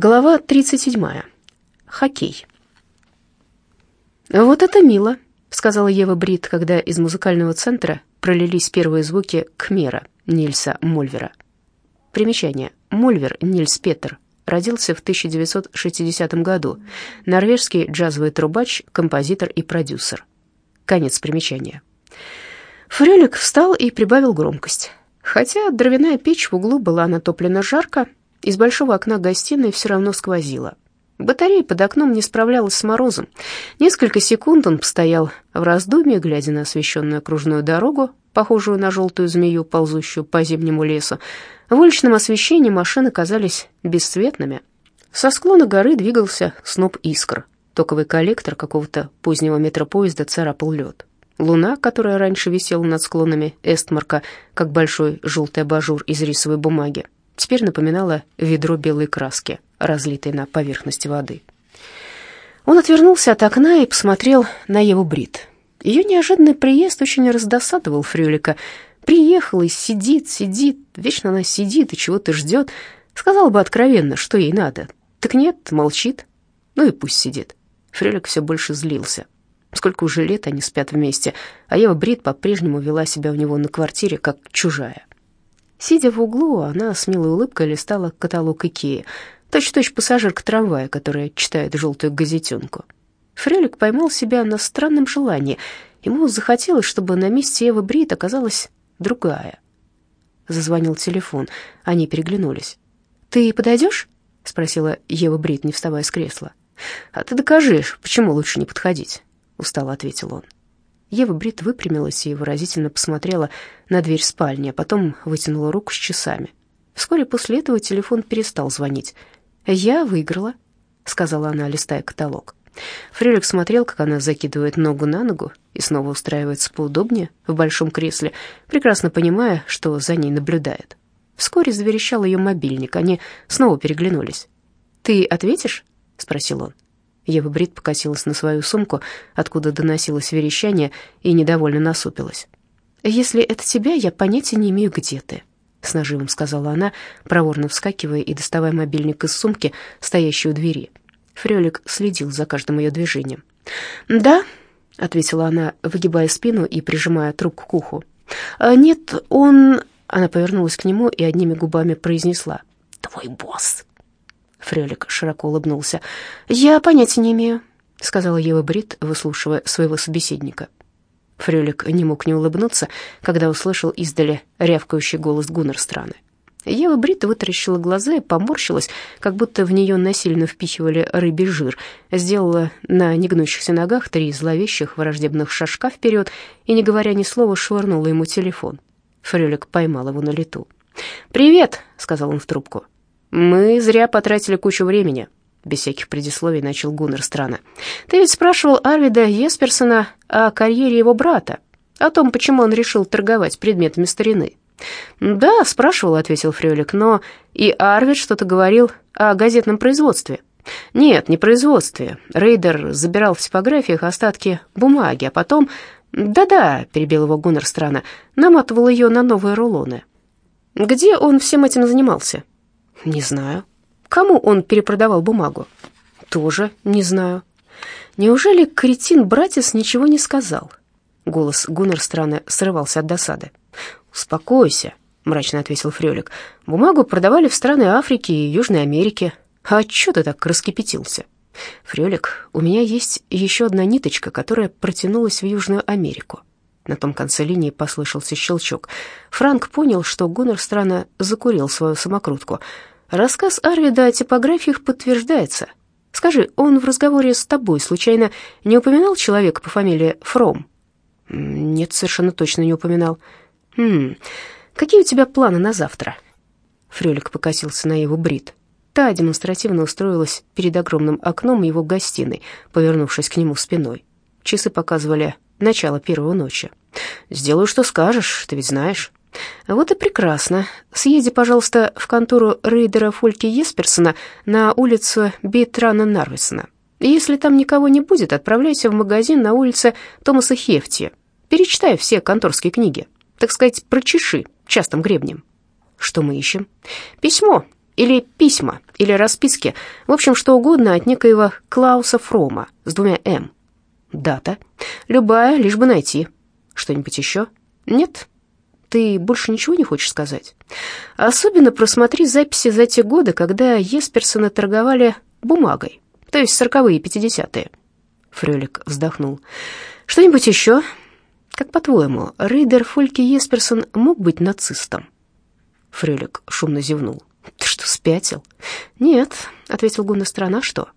Глава 37. Хоккей. «Вот это мило», — сказала Ева Брит, когда из музыкального центра пролились первые звуки Кмера Нильса Мольвера. Примечание. Мольвер Нильс Петер родился в 1960 году. Норвежский джазовый трубач, композитор и продюсер. Конец примечания. Фрелик встал и прибавил громкость. Хотя дровяная печь в углу была натоплена жарко, из большого окна гостиной все равно сквозило. Батарея под окном не справлялась с морозом. Несколько секунд он постоял в раздумье, глядя на освещенную окружную дорогу, похожую на желтую змею, ползущую по зимнему лесу. В уличном освещении машины казались бесцветными. Со склона горы двигался сноп искр. Токовый коллектор какого-то позднего метропоезда царапал лед. Луна, которая раньше висела над склонами Эстмарка, как большой желтый абажур из рисовой бумаги, теперь напоминала ведро белой краски, разлитой на поверхности воды. Он отвернулся от окна и посмотрел на Еву Брит. Ее неожиданный приезд очень раздосадовал Фрюлика. Приехала и сидит, сидит, вечно она сидит и чего-то ждет. Сказала бы откровенно, что ей надо. Так нет, молчит. Ну и пусть сидит. Фрюлик все больше злился. Сколько уже лет они спят вместе, а Ева Брит по-прежнему вела себя у него на квартире как чужая. Сидя в углу, она с милой улыбкой листала каталог Икеи. Точь-точь пассажирка трамвая, которая читает желтую газетенку. Фрелик поймал себя на странном желании. Ему захотелось, чтобы на месте Евы Брит оказалась другая. Зазвонил телефон. Они переглянулись. «Ты подойдешь?» — спросила Ева Брит, не вставая с кресла. «А ты докажешь, почему лучше не подходить?» — устало ответил он. Ева Брит выпрямилась и выразительно посмотрела на дверь спальни, а потом вытянула руку с часами. Вскоре после этого телефон перестал звонить. «Я выиграла», — сказала она, листая каталог. Фрелик смотрел, как она закидывает ногу на ногу и снова устраивается поудобнее в большом кресле, прекрасно понимая, что за ней наблюдает. Вскоре заверещал ее мобильник, они снова переглянулись. «Ты ответишь?» — спросил он. Ева Брит покосилась на свою сумку, откуда доносилось верещание, и недовольно насупилась. «Если это тебя, я понятия не имею, где ты», — с нажимом сказала она, проворно вскакивая и доставая мобильник из сумки, стоящей у двери. Фрелик следил за каждым ее движением. «Да», — ответила она, выгибая спину и прижимая трубку к уху. «А «Нет, он...» Она повернулась к нему и одними губами произнесла. «Твой босс». Фрелик широко улыбнулся. «Я понятия не имею», — сказала Ева Брит, выслушивая своего собеседника. Фрелик не мог не улыбнуться, когда услышал издали рявкающий голос Гуннерстраны. Ева Брит вытаращила глаза и поморщилась, как будто в нее насильно впихивали рыбий жир, сделала на негнущихся ногах три зловещих враждебных шажка вперед и, не говоря ни слова, швырнула ему телефон. Фрелик поймал его на лету. «Привет», — сказал он в трубку. «Мы зря потратили кучу времени», — без всяких предисловий начал Гуннер странно. «Ты ведь спрашивал Арвида Есперсона о карьере его брата, о том, почему он решил торговать предметами старины». «Да, спрашивал», — ответил Фрёлик, «но и Арвид что-то говорил о газетном производстве». «Нет, не производстве. Рейдер забирал в типографиях остатки бумаги, а потом...» «Да-да», — перебил его Гуннер странно, — наматывал ее на новые рулоны. «Где он всем этим занимался?» Не знаю. Кому он перепродавал бумагу? Тоже не знаю. Неужели кретин-братец ничего не сказал? Голос Гуннер странно срывался от досады. «Успокойся», — мрачно ответил Фрёлик. «Бумагу продавали в страны Африки и Южной Америки. А чё ты так раскипятился?» «Фрёлик, у меня есть еще одна ниточка, которая протянулась в Южную Америку». На том конце линии послышался щелчок. Франк понял, что Гуннер странно закурил свою самокрутку. Рассказ Арвида о типографиях подтверждается. Скажи, он в разговоре с тобой случайно не упоминал человека по фамилии Фром? Нет, совершенно точно не упоминал. Хм, какие у тебя планы на завтра? Фрелик покосился на его брит. Та демонстративно устроилась перед огромным окном его гостиной, повернувшись к нему спиной. Часы показывали начало первой ночи. «Сделаю, что скажешь, ты ведь знаешь». «Вот и прекрасно. Съезди, пожалуйста, в контору рейдера Фольки Есперсона на улицу Битрана Нарвисона. Если там никого не будет, отправляйся в магазин на улице Томаса Хефти. Перечитай все конторские книги. Так сказать, прочеши частым гребнем». «Что мы ищем?» «Письмо. Или письма, или расписки. В общем, что угодно от некоего Клауса Фрома с двумя «М». Дата. Любая, лишь бы найти. Что-нибудь еще? Нет? Ты больше ничего не хочешь сказать? Особенно просмотри записи за те годы, когда Есперсоны торговали бумагой, то есть сороковые и пятидесятые. Фрелик вздохнул. Что-нибудь еще? Как по-твоему, Рейдер Фольке Есперсон мог быть нацистом? Фрелик шумно зевнул. Ты что, спятил? Нет, ответил Гунна страна, что?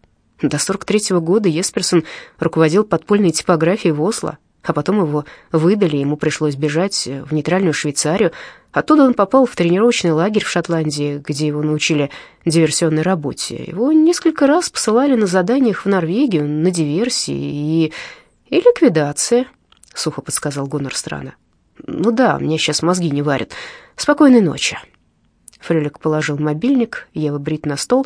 До 43-го года Есперсон руководил подпольной типографией в Осло, а потом его выдали, ему пришлось бежать в нейтральную Швейцарию. Оттуда он попал в тренировочный лагерь в Шотландии, где его научили диверсионной работе. Его несколько раз посылали на заданиях в Норвегию, на диверсии и... и ликвидации, — сухо подсказал Гуннар Страна. «Ну да, мне сейчас мозги не варят. Спокойной ночи». Фрелик положил мобильник, Ева брит на стол,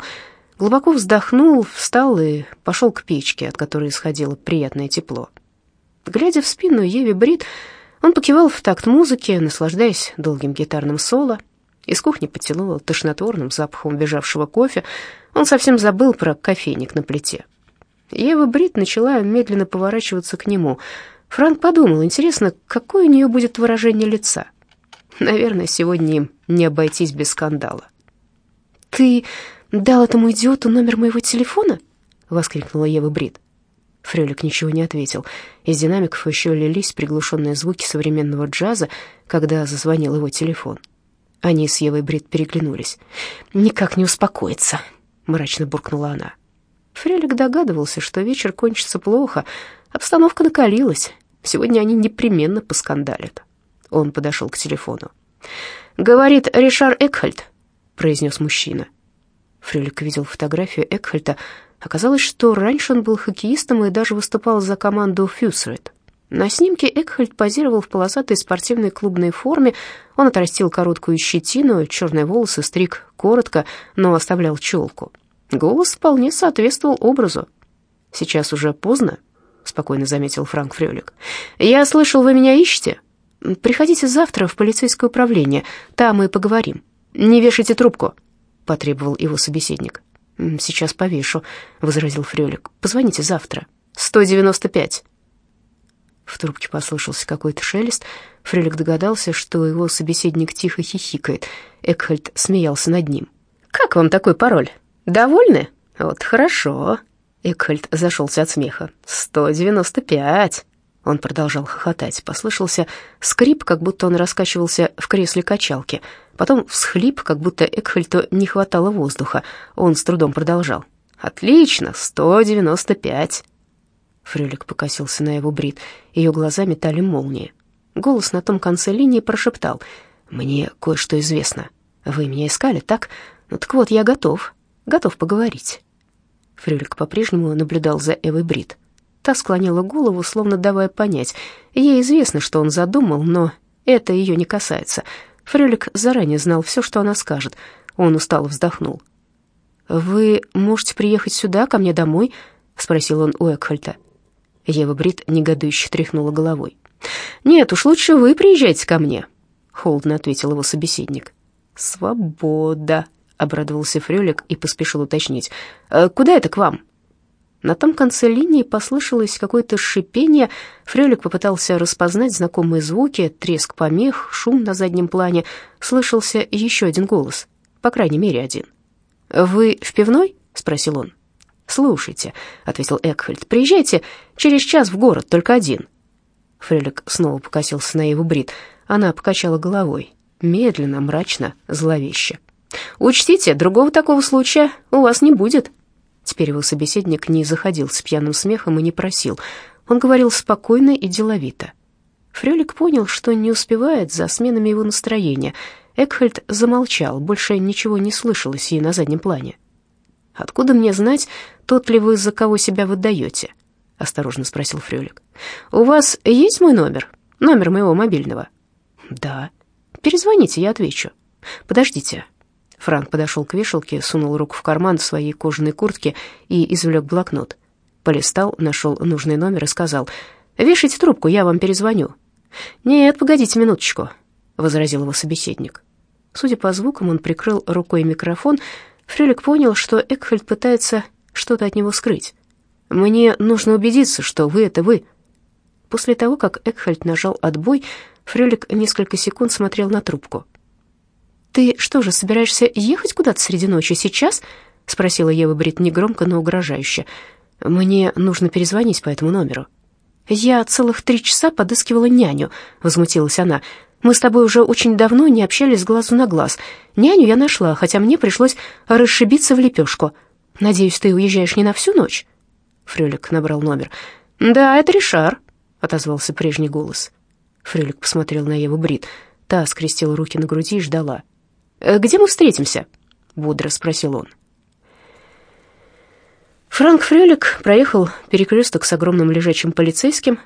глубоко вздохнул, встал и пошел к печке, от которой исходило приятное тепло. Глядя в спину Еве Брит, он покивал в такт музыки, наслаждаясь долгим гитарным соло. Из кухни потянуло тошнотворным запахом бежавшего кофе. Он совсем забыл про кофейник на плите. Ева Брит начала медленно поворачиваться к нему. Франк подумал, интересно, какое у нее будет выражение лица. Наверное, сегодня им не обойтись без скандала. «Ты дал этому идиоту номер моего телефона?» — воскликнула Ева Брит. Фрелик ничего не ответил. Из динамиков еще лились приглушенные звуки современного джаза, когда зазвонил его телефон. Они с Евой Брит переглянулись. «Никак не успокоится», — мрачно буркнула она. Фрелик догадывался, что вечер кончится плохо. Обстановка накалилась. Сегодня они непременно поскандалят. Он подошел к телефону. «Говорит Ришар Экхальд», — произнес мужчина. Фрелик видел фотографию Экхальта, Оказалось, что раньше он был хоккеистом и даже выступал за команду «Фьюсред». На снимке Экхальд позировал в полосатой спортивной клубной форме. Он отрастил короткую щетину, черные волосы стриг коротко, но оставлял челку. Голос вполне соответствовал образу. «Сейчас уже поздно», — спокойно заметил Франк Фрёлик. «Я слышал, вы меня ищете? Приходите завтра в полицейское управление, там мы поговорим. Не вешайте трубку», — потребовал его собеседник. «Сейчас повешу», — возразил Фрёлик. «Позвоните завтра. 195». В трубке послышался какой-то шелест. Фрелик догадался, что его собеседник тихо хихикает. Экхальд смеялся над ним. «Как вам такой пароль? Довольны? Вот хорошо». Экхальд зашелся от смеха. «Сто девяносто пять». Он продолжал хохотать. Послышался скрип, как будто он раскачивался в кресле качалки. Потом всхлип, как будто Экхальту не хватало воздуха. Он с трудом продолжал. «Отлично, сто девяносто пять». Фрюлик покосился на его брит. Ее глаза метали молнии. Голос на том конце линии прошептал. «Мне кое-что известно. Вы меня искали, так? Ну так вот, я готов. Готов поговорить». Фрюлик по-прежнему наблюдал за Эвой Брит. Та склонила голову, словно давая понять. Ей известно, что он задумал, но это ее не касается. Фрелик заранее знал все, что она скажет. Он устало вздохнул. «Вы можете приехать сюда, ко мне домой?» — спросил он у Экхальта. Ева Брит негодующе тряхнула головой. «Нет, уж лучше вы приезжайте ко мне», — холодно ответил его собеседник. «Свобода», — обрадовался Фрелик и поспешил уточнить. «Э, «Куда это к вам?» На том конце линии послышалось какое-то шипение. Фрелик попытался распознать знакомые звуки, треск помех, шум на заднем плане. Слышался еще один голос, по крайней мере, один. «Вы в пивной?» — спросил он. «Слушайте», — ответил Экхельд, — «приезжайте через час в город, только один». Фрелик снова покосился на Еву Брит. Она покачала головой, медленно, мрачно, зловеще. «Учтите, другого такого случая у вас не будет». Теперь его собеседник не заходил с пьяным смехом и не просил. Он говорил спокойно и деловито. Фрелик понял, что не успевает за сменами его настроения. Экхальд замолчал, больше ничего не слышалось и на заднем плане. «Откуда мне знать, тот ли вы, за кого себя выдаете?» — осторожно спросил Фрелик. «У вас есть мой номер? Номер моего мобильного?» «Да». «Перезвоните, я отвечу». «Подождите, Франк подошел к вешалке, сунул руку в карман своей кожаной куртки и извлек блокнот. Полистал, нашел нужный номер и сказал, «Вешайте трубку, я вам перезвоню». «Нет, погодите минуточку», — возразил его собеседник. Судя по звукам, он прикрыл рукой микрофон, Фрелик понял, что Экхельд пытается что-то от него скрыть. «Мне нужно убедиться, что вы — это вы». После того, как Экхельд нажал отбой, Фрелик несколько секунд смотрел на трубку. «Ты что же, собираешься ехать куда-то среди ночи сейчас?» — спросила Ева Брит негромко, но угрожающе. «Мне нужно перезвонить по этому номеру». «Я целых три часа подыскивала няню», — возмутилась она. «Мы с тобой уже очень давно не общались глазу на глаз. Няню я нашла, хотя мне пришлось расшибиться в лепешку. Надеюсь, ты уезжаешь не на всю ночь?» Фрелик набрал номер. «Да, это Ришар», — отозвался прежний голос. Фрелик посмотрел на Еву Брит. Та скрестила руки на груди и ждала. «Э, «Где мы встретимся?» — бодро спросил он. Франк Фрелик проехал перекресток с огромным лежачим полицейским,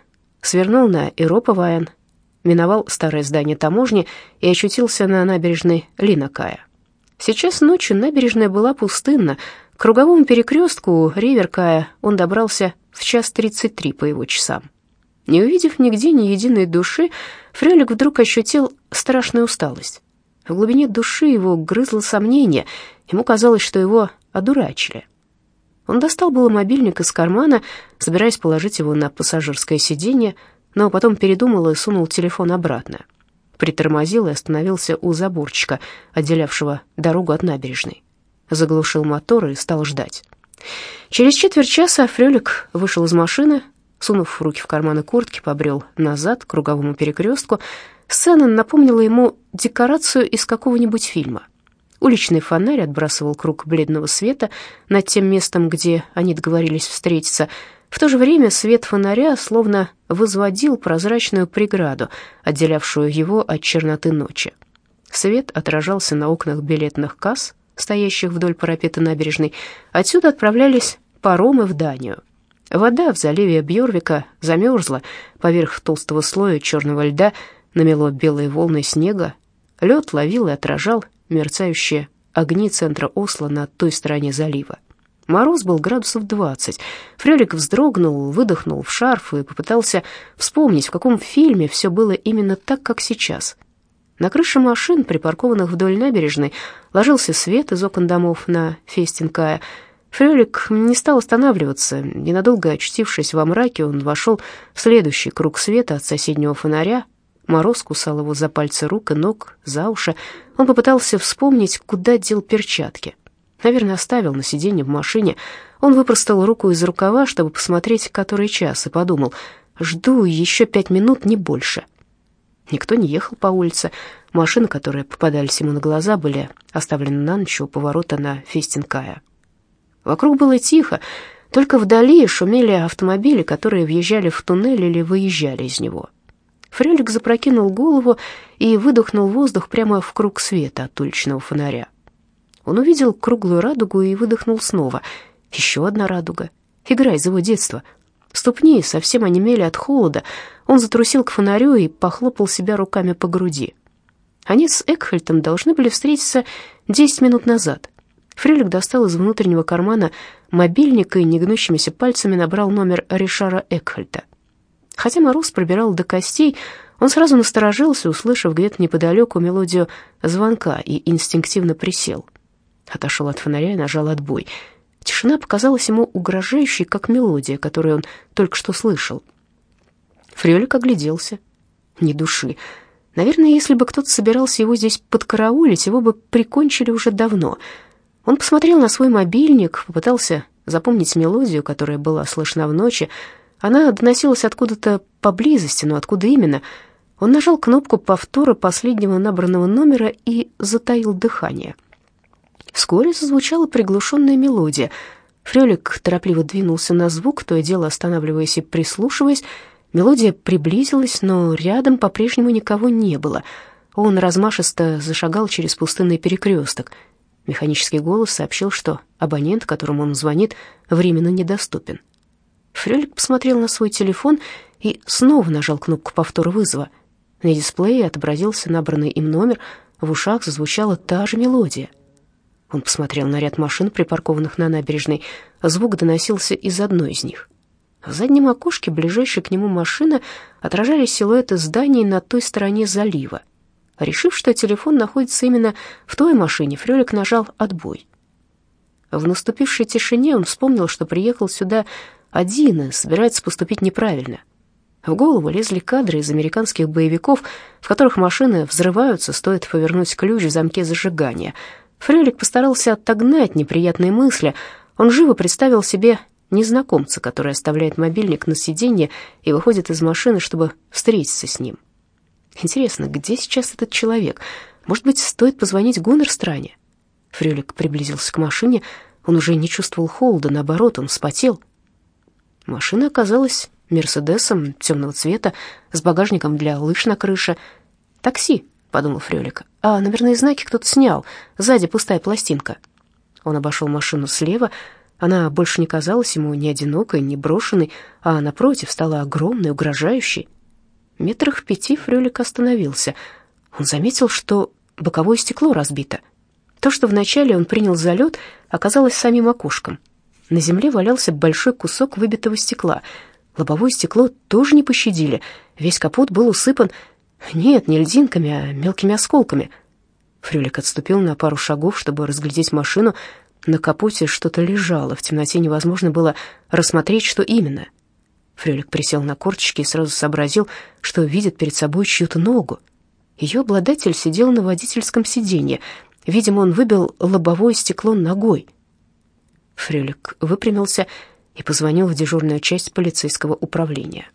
свернул на Иропа-Ваян, миновал старое здание таможни и очутился на набережной Линакая. Сейчас ночью набережная была пустынна. К круговому перекрестку Риверкая он добрался в час тридцать три по его часам. Не увидев нигде ни единой души, Фрелик вдруг ощутил страшную усталость. В глубине души его грызло сомнение, ему казалось, что его одурачили. Он достал было мобильник из кармана, собираясь положить его на пассажирское сиденье, но потом передумал и сунул телефон обратно. Притормозил и остановился у заборчика, отделявшего дорогу от набережной. Заглушил мотор и стал ждать. Через четверть часа Фрелик вышел из машины, сунув руки в карманы куртки, побрел назад к круговому перекрестку. Сцена напомнила ему декорацию из какого-нибудь фильма. Уличный фонарь отбрасывал круг бледного света над тем местом, где они договорились встретиться. В то же время свет фонаря словно возводил прозрачную преграду, отделявшую его от черноты ночи. Свет отражался на окнах билетных касс, стоящих вдоль парапета набережной. Отсюда отправлялись паромы в Данию. Вода в заливе Бьорвика замерзла, поверх толстого слоя черного льда намело белые волны снега. Лед ловил и отражал мерцающие огни центра Осло на той стороне залива. Мороз был градусов двадцать. Фрелик вздрогнул, выдохнул в шарф и попытался вспомнить, в каком фильме все было именно так, как сейчас. На крыше машин, припаркованных вдоль набережной, ложился свет из окон домов на Фестинкая. Фрелик не стал останавливаться. Ненадолго очутившись во мраке, он вошел в следующий круг света от соседнего фонаря, Мороз кусал его за пальцы рук и ног, за уши. Он попытался вспомнить, куда дел перчатки. Наверное, оставил на сиденье в машине. Он выпростал руку из рукава, чтобы посмотреть, который час, и подумал, жду еще пять минут, не больше. Никто не ехал по улице. Машины, которые попадались ему на глаза, были оставлены на ночь у поворота на Фестинкая. Вокруг было тихо, только вдали шумели автомобили, которые въезжали в туннель или выезжали из него. Фрелик запрокинул голову и выдохнул воздух прямо в круг света от уличного фонаря. Он увидел круглую радугу и выдохнул снова. Еще одна радуга. Игра из его детства. Ступни совсем онемели от холода. Он затрусил к фонарю и похлопал себя руками по груди. Они с Экхельтом должны были встретиться десять минут назад. Фрелик достал из внутреннего кармана мобильник и негнущимися пальцами набрал номер Ришара Экхельта. Хотя мороз пробирал до костей, он сразу насторожился, услышав где-то неподалеку мелодию звонка, и инстинктивно присел. Отошел от фонаря и нажал отбой. Тишина показалась ему угрожающей, как мелодия, которую он только что слышал. Фрелик огляделся. Ни души. Наверное, если бы кто-то собирался его здесь подкараулить, его бы прикончили уже давно. Он посмотрел на свой мобильник, попытался запомнить мелодию, которая была слышна в ночи, она доносилась откуда-то поблизости, но откуда именно? Он нажал кнопку повтора последнего набранного номера и затаил дыхание. Вскоре зазвучала приглушенная мелодия. Фрелик торопливо двинулся на звук, то и дело останавливаясь и прислушиваясь. Мелодия приблизилась, но рядом по-прежнему никого не было. Он размашисто зашагал через пустынный перекресток. Механический голос сообщил, что абонент, которому он звонит, временно недоступен. Фрелик посмотрел на свой телефон и снова нажал кнопку повтора вызова. На дисплее отобразился набранный им номер, в ушах зазвучала та же мелодия. Он посмотрел на ряд машин, припаркованных на набережной. Звук доносился из одной из них. В заднем окошке ближайшей к нему машины отражались силуэты зданий на той стороне залива. Решив, что телефон находится именно в той машине, Фрелик нажал «отбой». В наступившей тишине он вспомнил, что приехал сюда один и собирается поступить неправильно. В голову лезли кадры из американских боевиков, в которых машины взрываются, стоит повернуть ключ в замке зажигания. Фрелик постарался отогнать неприятные мысли. Он живо представил себе незнакомца, который оставляет мобильник на сиденье и выходит из машины, чтобы встретиться с ним. Интересно, где сейчас этот человек? Может быть, стоит позвонить Гуннерстране? Фрелик приблизился к машине. Он уже не чувствовал холода, наоборот, он вспотел. Машина оказалась Мерседесом темного цвета с багажником для лыж на крыше. «Такси», — подумал Фрелик. «А номерные знаки кто-то снял. Сзади пустая пластинка». Он обошел машину слева, она больше не казалась ему ни одинокой, ни брошенной, а, напротив, стала огромной, угрожающей. Метрах пяти Фрёлик остановился. Он заметил, что боковое стекло разбито. То, что вначале он принял за лед, оказалось самим окошком. На земле валялся большой кусок выбитого стекла. Лобовое стекло тоже не пощадили. Весь капот был усыпан... Нет, не льдинками, а мелкими осколками. Фрюлик отступил на пару шагов, чтобы разглядеть машину, на капоте что-то лежало, в темноте невозможно было рассмотреть, что именно. Фрелик присел на корточки и сразу сообразил, что видит перед собой чью-то ногу. Ее обладатель сидел на водительском сиденье. Видимо, он выбил лобовое стекло ногой. Фрелик выпрямился и позвонил в дежурную часть полицейского управления.